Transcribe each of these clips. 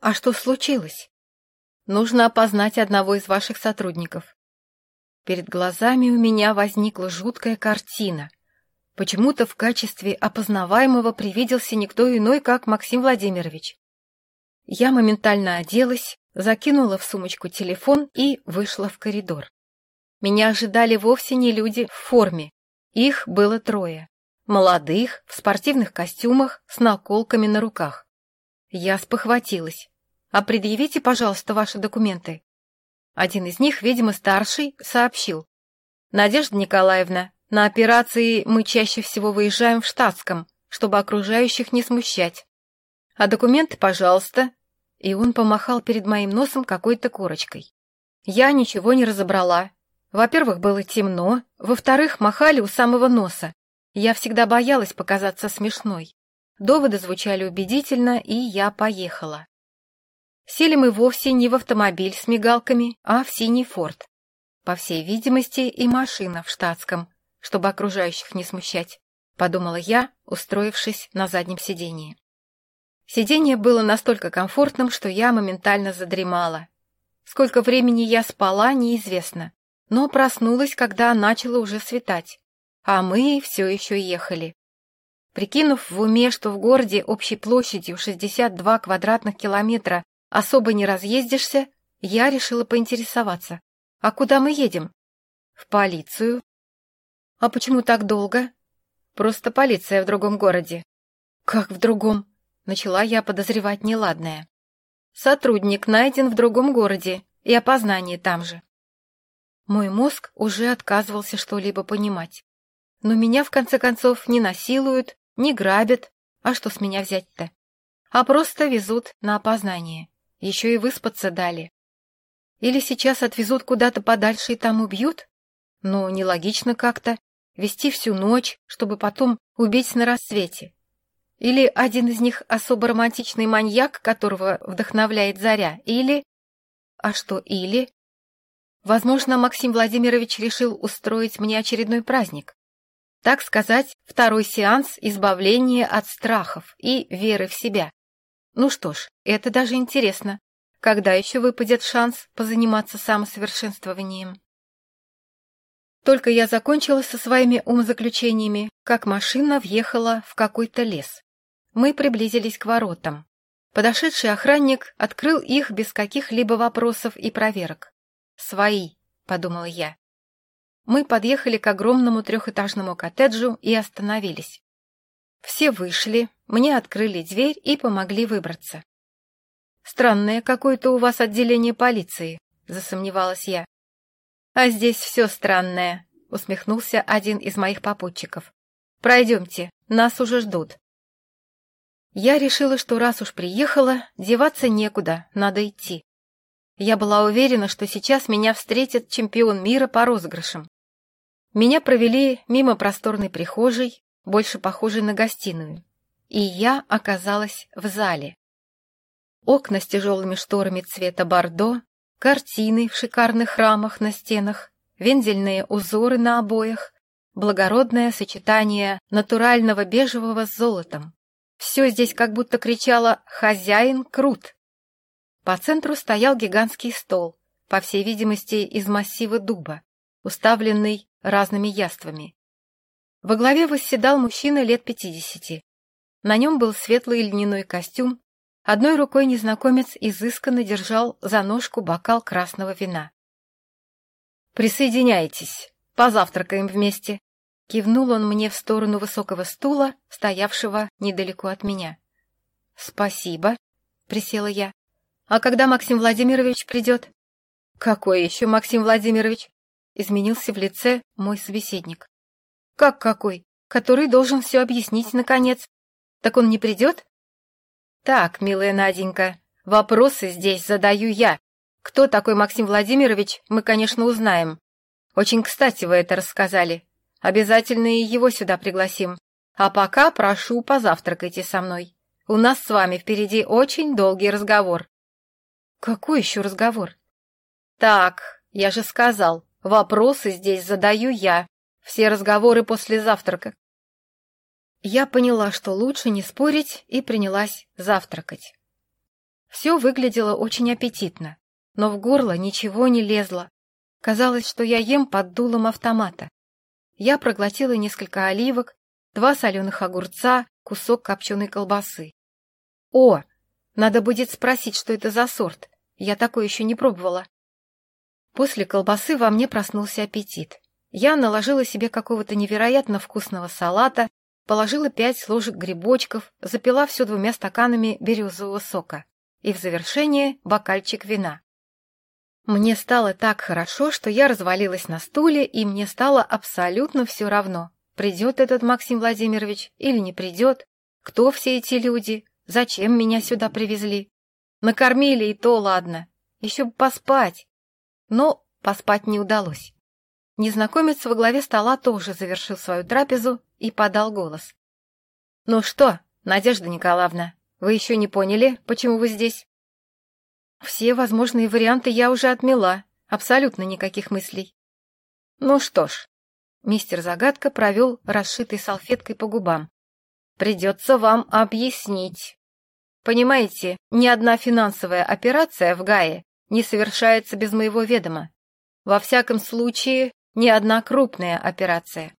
А что случилось? Нужно опознать одного из ваших сотрудников. Перед глазами у меня возникла жуткая картина. Почему-то в качестве опознаваемого привиделся никто иной, как Максим Владимирович. Я моментально оделась, закинула в сумочку телефон и вышла в коридор. Меня ожидали вовсе не люди в форме. Их было трое. Молодых, в спортивных костюмах, с наколками на руках. Я спохватилась. «А предъявите, пожалуйста, ваши документы». Один из них, видимо, старший, сообщил. «Надежда Николаевна, на операции мы чаще всего выезжаем в штатском, чтобы окружающих не смущать. А документы, пожалуйста». И он помахал перед моим носом какой-то корочкой. Я ничего не разобрала. Во-первых, было темно, во-вторых, махали у самого носа. Я всегда боялась показаться смешной. Доводы звучали убедительно, и я поехала. Сели мы вовсе не в автомобиль с мигалками, а в синий форт. По всей видимости, и машина в штатском, чтобы окружающих не смущать, подумала я, устроившись на заднем сидении. Сиденье было настолько комфортным, что я моментально задремала. Сколько времени я спала, неизвестно, но проснулась, когда начало уже светать, а мы все еще ехали. Прикинув в уме, что в городе общей площадью 62 квадратных километра особо не разъездишься, я решила поинтересоваться. А куда мы едем? В полицию. А почему так долго? Просто полиция в другом городе. Как в другом? Начала я подозревать неладное. Сотрудник найден в другом городе, и опознание там же. Мой мозг уже отказывался что-либо понимать. Но меня, в конце концов, не насилуют, не грабят. А что с меня взять-то? А просто везут на опознание. Еще и выспаться дали. Или сейчас отвезут куда-то подальше и там убьют? Ну, нелогично как-то. Вести всю ночь, чтобы потом убить на рассвете. Или один из них особо романтичный маньяк, которого вдохновляет Заря, или... А что или? Возможно, Максим Владимирович решил устроить мне очередной праздник. Так сказать, второй сеанс избавления от страхов и веры в себя. Ну что ж, это даже интересно. Когда еще выпадет шанс позаниматься самосовершенствованием? Только я закончила со своими умозаключениями, как машина въехала в какой-то лес. Мы приблизились к воротам. Подошедший охранник открыл их без каких-либо вопросов и проверок. «Свои», — подумала я. Мы подъехали к огромному трехэтажному коттеджу и остановились. Все вышли, мне открыли дверь и помогли выбраться. «Странное какое-то у вас отделение полиции», — засомневалась я. «А здесь все странное», — усмехнулся один из моих попутчиков. «Пройдемте, нас уже ждут». Я решила, что раз уж приехала, деваться некуда, надо идти. Я была уверена, что сейчас меня встретит чемпион мира по розыгрышам. Меня провели мимо просторной прихожей, больше похожей на гостиную, и я оказалась в зале. Окна с тяжелыми шторами цвета бордо, картины в шикарных рамах на стенах, вензельные узоры на обоях, благородное сочетание натурального бежевого с золотом. Все здесь как будто кричало «Хозяин крут!». По центру стоял гигантский стол, по всей видимости, из массива дуба, уставленный разными яствами. Во главе восседал мужчина лет пятидесяти. На нем был светлый льняной костюм, одной рукой незнакомец изысканно держал за ножку бокал красного вина. «Присоединяйтесь, позавтракаем вместе», — кивнул он мне в сторону высокого стула, стоявшего недалеко от меня. «Спасибо», — присела я. «А когда Максим Владимирович придет?» «Какой еще Максим Владимирович?» — изменился в лице мой собеседник. Как какой? Который должен все объяснить, наконец. Так он не придет? Так, милая Наденька, вопросы здесь задаю я. Кто такой Максим Владимирович, мы, конечно, узнаем. Очень кстати вы это рассказали. Обязательно и его сюда пригласим. А пока прошу, позавтракайте со мной. У нас с вами впереди очень долгий разговор. Какой еще разговор? Так, я же сказал, вопросы здесь задаю я. Все разговоры после завтрака. Я поняла, что лучше не спорить, и принялась завтракать. Все выглядело очень аппетитно, но в горло ничего не лезло. Казалось, что я ем под дулом автомата. Я проглотила несколько оливок, два соленых огурца, кусок копченой колбасы. О, надо будет спросить, что это за сорт. Я такое еще не пробовала. После колбасы во мне проснулся аппетит. Я наложила себе какого-то невероятно вкусного салата, положила пять ложек грибочков, запила все двумя стаканами березового сока и в завершение бокальчик вина. Мне стало так хорошо, что я развалилась на стуле, и мне стало абсолютно все равно, придет этот Максим Владимирович или не придет, кто все эти люди, зачем меня сюда привезли. Накормили и то ладно, еще бы поспать. Но поспать не удалось. Незнакомец во главе стола тоже завершил свою трапезу и подал голос. «Ну что, Надежда Николаевна, вы еще не поняли, почему вы здесь?» «Все возможные варианты я уже отмела, абсолютно никаких мыслей». «Ну что ж», — мистер Загадка провел расшитой салфеткой по губам. «Придется вам объяснить. Понимаете, ни одна финансовая операция в Гае не совершается без моего ведома. Во всяком случае, ни одна крупная операция.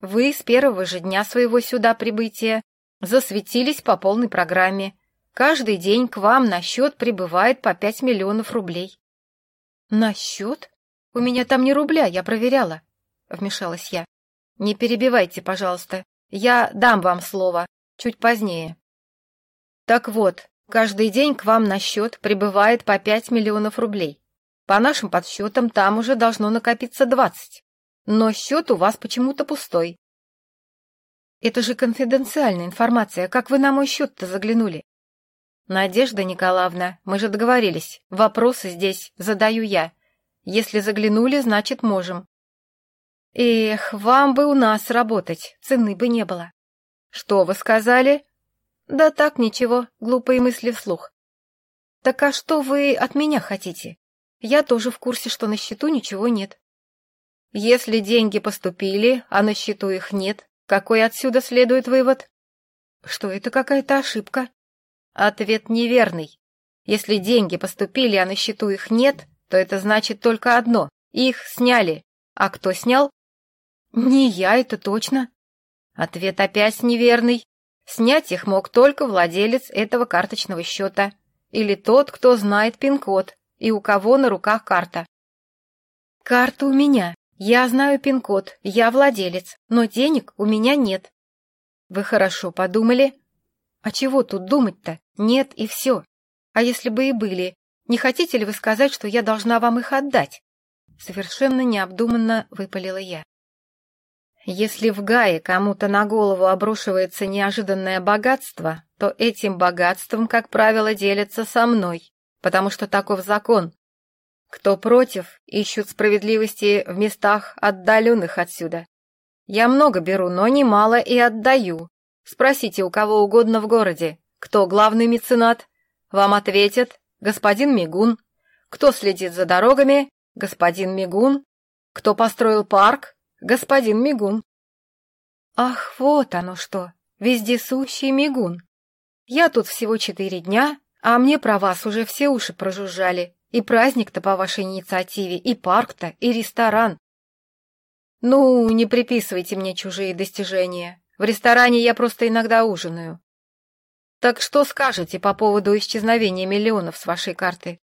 Вы с первого же дня своего сюда прибытия засветились по полной программе. Каждый день к вам на счет прибывает по пять миллионов рублей. — На счет? У меня там не рубля, я проверяла, — вмешалась я. — Не перебивайте, пожалуйста. Я дам вам слово чуть позднее. Так вот, каждый день к вам на счет прибывает по пять миллионов рублей. По нашим подсчетам, там уже должно накопиться двадцать. Но счет у вас почему-то пустой. Это же конфиденциальная информация. Как вы на мой счет-то заглянули? Надежда Николаевна, мы же договорились. Вопросы здесь задаю я. Если заглянули, значит, можем. Эх, вам бы у нас работать, цены бы не было. Что вы сказали? Да так, ничего, глупые мысли вслух. Так а что вы от меня хотите? Я тоже в курсе, что на счету ничего нет. Если деньги поступили, а на счету их нет, какой отсюда следует вывод? Что это какая-то ошибка? Ответ неверный. Если деньги поступили, а на счету их нет, то это значит только одно — их сняли. А кто снял? Не я, это точно. Ответ опять неверный. Снять их мог только владелец этого карточного счета или тот, кто знает пин-код и у кого на руках карта. Карта у меня, я знаю пин-код, я владелец, но денег у меня нет. Вы хорошо подумали? А чего тут думать-то? Нет и все. А если бы и были, не хотите ли вы сказать, что я должна вам их отдать? Совершенно необдуманно выпалила я. Если в Гае кому-то на голову обрушивается неожиданное богатство, то этим богатством, как правило, делятся со мной, потому что таков закон. Кто против, ищут справедливости в местах, отдаленных отсюда. Я много беру, но немало и отдаю. Спросите у кого угодно в городе, кто главный меценат. Вам ответят господин Мигун. Кто следит за дорогами? Господин Мигун. Кто построил парк? Господин Мигун. Ах, вот оно что, вездесущий Мигун. Я тут всего четыре дня, а мне про вас уже все уши прожужжали. И праздник-то по вашей инициативе, и парк-то, и ресторан. Ну, не приписывайте мне чужие достижения. В ресторане я просто иногда ужинаю. Так что скажете по поводу исчезновения миллионов с вашей карты?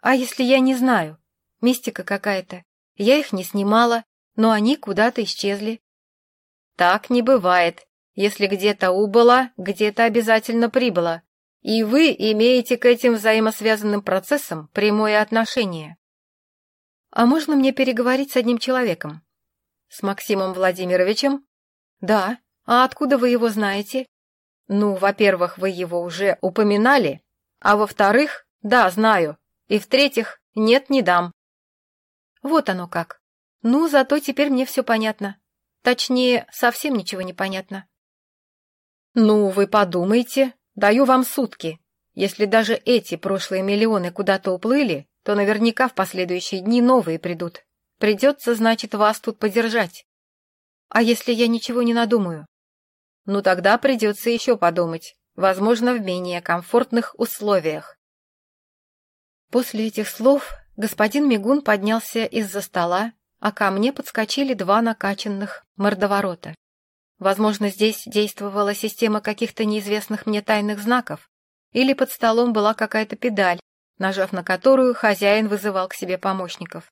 А если я не знаю? Мистика какая-то. Я их не снимала, но они куда-то исчезли. Так не бывает. Если где-то убыло, где-то обязательно прибыло. И вы имеете к этим взаимосвязанным процессам прямое отношение. А можно мне переговорить с одним человеком? С Максимом Владимировичем? Да. А откуда вы его знаете? Ну, во-первых, вы его уже упоминали, а во-вторых, да, знаю, и в-третьих, нет, не дам. Вот оно как. Ну, зато теперь мне все понятно. Точнее, совсем ничего не понятно. Ну, вы подумайте. Даю вам сутки. Если даже эти прошлые миллионы куда-то уплыли, то наверняка в последующие дни новые придут. Придется, значит, вас тут подержать. А если я ничего не надумаю? Ну, тогда придется еще подумать. возможно, в менее комфортных условиях. После этих слов господин Мигун поднялся из-за стола, а ко мне подскочили два накачанных мордоворота. Возможно, здесь действовала система каких-то неизвестных мне тайных знаков, или под столом была какая-то педаль, нажав на которую хозяин вызывал к себе помощников.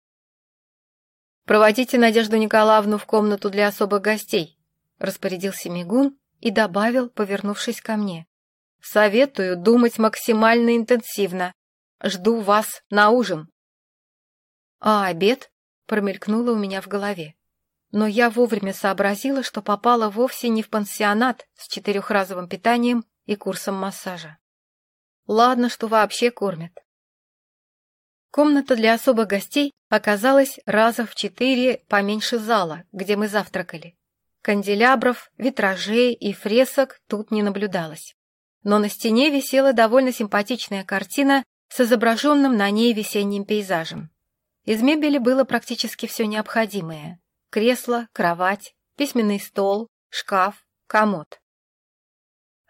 «Проводите Надежду Николаевну в комнату для особых гостей», распорядился Мигун и добавил, повернувшись ко мне. «Советую думать максимально интенсивно. Жду вас на ужин». «А обед?» Промелькнуло у меня в голове. Но я вовремя сообразила, что попала вовсе не в пансионат с четырехразовым питанием и курсом массажа. Ладно, что вообще кормят. Комната для особых гостей оказалась раза в четыре поменьше зала, где мы завтракали. Канделябров, витражей и фресок тут не наблюдалось. Но на стене висела довольно симпатичная картина с изображенным на ней весенним пейзажем. Из мебели было практически все необходимое. Кресло, кровать, письменный стол, шкаф, комод.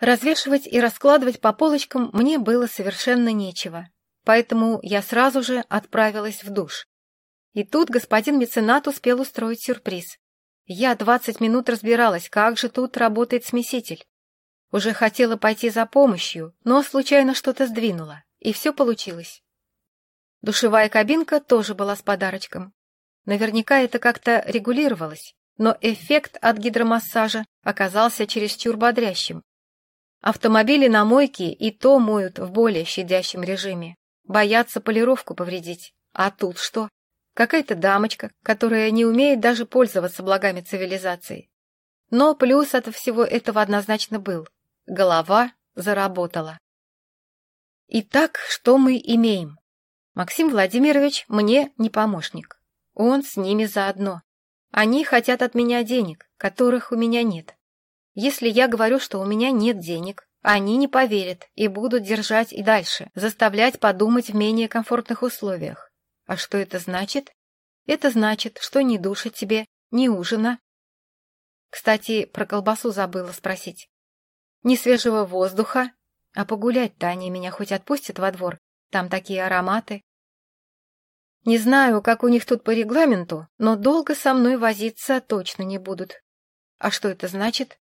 Развешивать и раскладывать по полочкам мне было совершенно нечего, поэтому я сразу же отправилась в душ. И тут господин меценат успел устроить сюрприз. Я двадцать минут разбиралась, как же тут работает смеситель. Уже хотела пойти за помощью, но случайно что-то сдвинула, и все получилось. Душевая кабинка тоже была с подарочком. Наверняка это как-то регулировалось, но эффект от гидромассажа оказался чересчур бодрящим. Автомобили на мойке и то моют в более щадящем режиме. Боятся полировку повредить. А тут что? Какая-то дамочка, которая не умеет даже пользоваться благами цивилизации. Но плюс от всего этого однозначно был. Голова заработала. Итак, что мы имеем? Максим Владимирович мне не помощник. Он с ними заодно. Они хотят от меня денег, которых у меня нет. Если я говорю, что у меня нет денег, они не поверят и будут держать и дальше, заставлять подумать в менее комфортных условиях. А что это значит? Это значит, что ни душа тебе, ни ужина. Кстати, про колбасу забыла спросить. Ни свежего воздуха, а погулять-то они меня хоть отпустят во двор, там такие ароматы. Не знаю, как у них тут по регламенту, но долго со мной возиться точно не будут. А что это значит?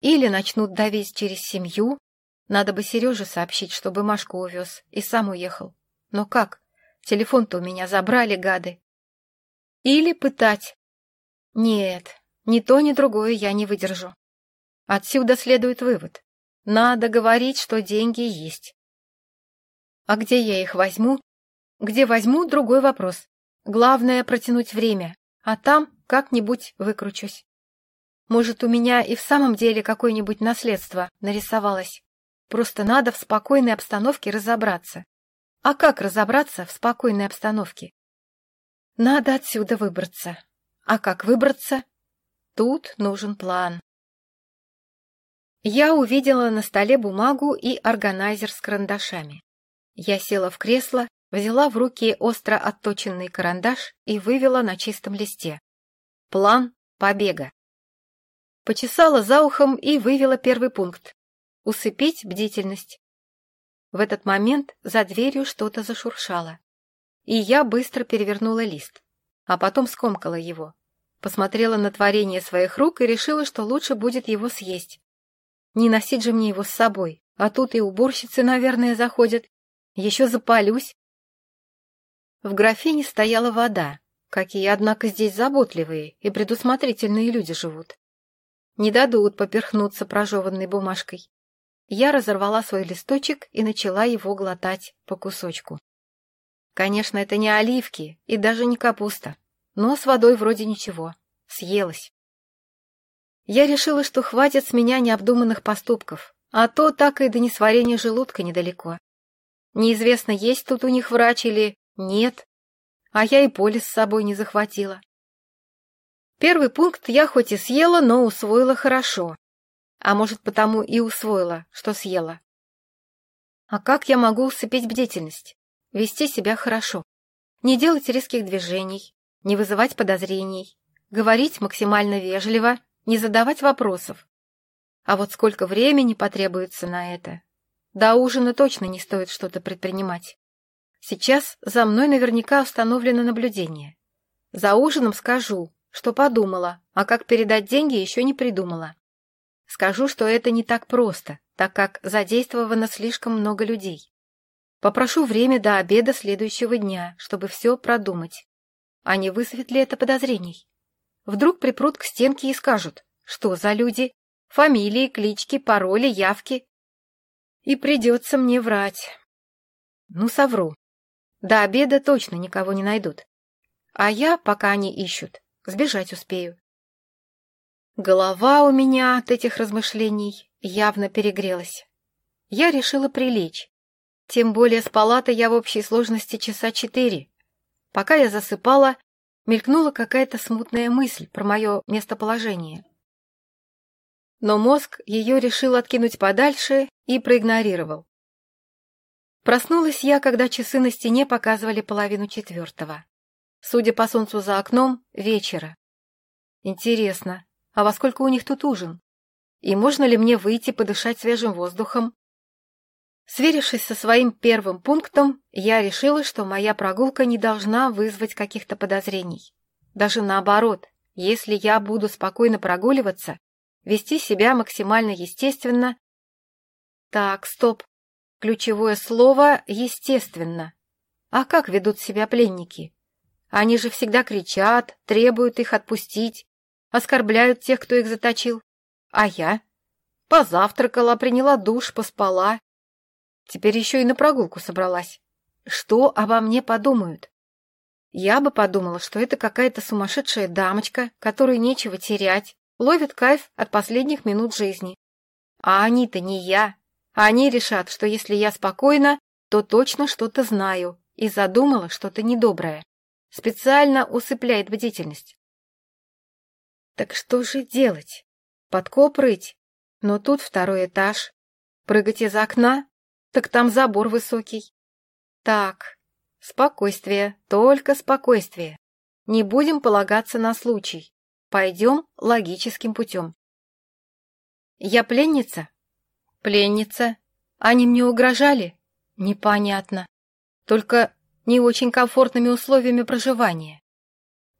Или начнут давить через семью. Надо бы Сереже сообщить, чтобы Машку увез, и сам уехал. Но как? Телефон-то у меня забрали, гады. Или пытать. Нет, ни то, ни другое я не выдержу. Отсюда следует вывод. Надо говорить, что деньги есть. А где я их возьму? Где возьму, другой вопрос. Главное — протянуть время, а там как-нибудь выкручусь. Может, у меня и в самом деле какое-нибудь наследство нарисовалось. Просто надо в спокойной обстановке разобраться. А как разобраться в спокойной обстановке? Надо отсюда выбраться. А как выбраться? Тут нужен план. Я увидела на столе бумагу и органайзер с карандашами. Я села в кресло, взяла в руки остро отточенный карандаш и вывела на чистом листе. План побега. Почесала за ухом и вывела первый пункт. Усыпить бдительность. В этот момент за дверью что-то зашуршало. И я быстро перевернула лист, а потом скомкала его. Посмотрела на творение своих рук и решила, что лучше будет его съесть. Не носить же мне его с собой, а тут и уборщицы, наверное, заходят. Еще запалюсь. В графине стояла вода. Какие, однако, здесь заботливые и предусмотрительные люди живут. Не дадут поперхнуться прожеванной бумажкой. Я разорвала свой листочек и начала его глотать по кусочку. Конечно, это не оливки и даже не капуста, но с водой вроде ничего. Съелась. Я решила, что хватит с меня необдуманных поступков, а то так и до несварения желудка недалеко. Неизвестно, есть тут у них врач или нет. А я и полис с собой не захватила. Первый пункт я хоть и съела, но усвоила хорошо. А может, потому и усвоила, что съела. А как я могу усыпить бдительность? Вести себя хорошо. Не делать резких движений, не вызывать подозрений, говорить максимально вежливо, не задавать вопросов. А вот сколько времени потребуется на это? До ужина точно не стоит что-то предпринимать. Сейчас за мной наверняка установлено наблюдение. За ужином скажу, что подумала, а как передать деньги еще не придумала. Скажу, что это не так просто, так как задействовано слишком много людей. Попрошу время до обеда следующего дня, чтобы все продумать. А не вызовет ли это подозрений? Вдруг припрут к стенке и скажут, что за люди, фамилии, клички, пароли, явки. И придется мне врать. Ну, совру. До обеда точно никого не найдут. А я, пока они ищут, сбежать успею. Голова у меня от этих размышлений явно перегрелась. Я решила прилечь. Тем более спала-то я в общей сложности часа четыре. Пока я засыпала, мелькнула какая-то смутная мысль про мое местоположение. Но мозг ее решил откинуть подальше и проигнорировал. Проснулась я, когда часы на стене показывали половину четвертого. Судя по солнцу за окном, вечера. Интересно, а во сколько у них тут ужин? И можно ли мне выйти подышать свежим воздухом? Сверившись со своим первым пунктом, я решила, что моя прогулка не должна вызвать каких-то подозрений. Даже наоборот, если я буду спокойно прогуливаться, вести себя максимально естественно... Так, стоп. Ключевое слово «естественно». А как ведут себя пленники? Они же всегда кричат, требуют их отпустить, оскорбляют тех, кто их заточил. А я? Позавтракала, приняла душ, поспала, Теперь еще и на прогулку собралась. Что обо мне подумают? Я бы подумала, что это какая-то сумасшедшая дамочка, которой нечего терять, ловит кайф от последних минут жизни. А они-то не я. Они решат, что если я спокойна, то точно что-то знаю и задумала что-то недоброе. Специально усыпляет бдительность. Так что же делать? Подкоп рыть? Но тут второй этаж. Прыгать из окна? Так там забор высокий. Так, спокойствие, только спокойствие. Не будем полагаться на случай. Пойдем логическим путем. Я пленница? Пленница. Они мне угрожали? Непонятно. Только не очень комфортными условиями проживания.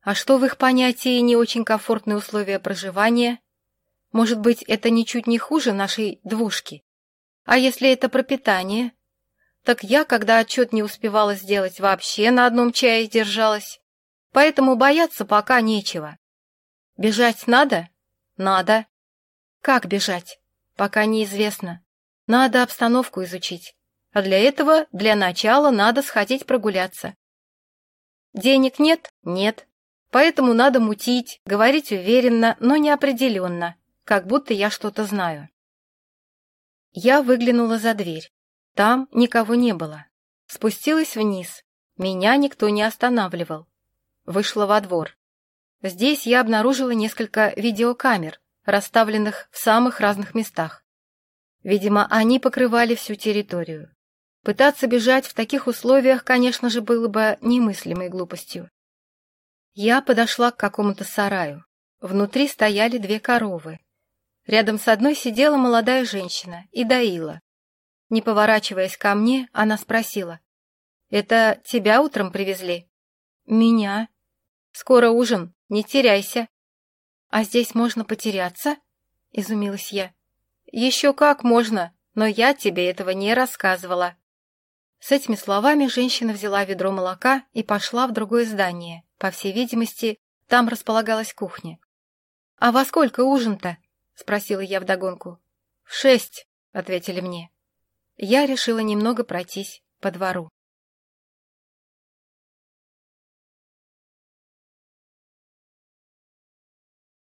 А что в их понятии не очень комфортные условия проживания? Может быть, это ничуть не хуже нашей двушки? А если это пропитание? Так я, когда отчет не успевала сделать, вообще на одном чае держалась. Поэтому бояться пока нечего. Бежать надо? Надо. Как бежать? Пока неизвестно. Надо обстановку изучить. А для этого, для начала, надо сходить прогуляться. Денег нет? Нет. Поэтому надо мутить, говорить уверенно, но неопределенно, как будто я что-то знаю. Я выглянула за дверь. Там никого не было. Спустилась вниз. Меня никто не останавливал. Вышла во двор. Здесь я обнаружила несколько видеокамер, расставленных в самых разных местах. Видимо, они покрывали всю территорию. Пытаться бежать в таких условиях, конечно же, было бы немыслимой глупостью. Я подошла к какому-то сараю. Внутри стояли две коровы. Рядом с одной сидела молодая женщина и доила. Не поворачиваясь ко мне, она спросила. «Это тебя утром привезли?» «Меня». «Скоро ужин, не теряйся». «А здесь можно потеряться?» — изумилась я. «Еще как можно, но я тебе этого не рассказывала». С этими словами женщина взяла ведро молока и пошла в другое здание. По всей видимости, там располагалась кухня. «А во сколько ужин-то?» — спросила я вдогонку. «В шесть», — ответили мне. Я решила немного пройтись по двору.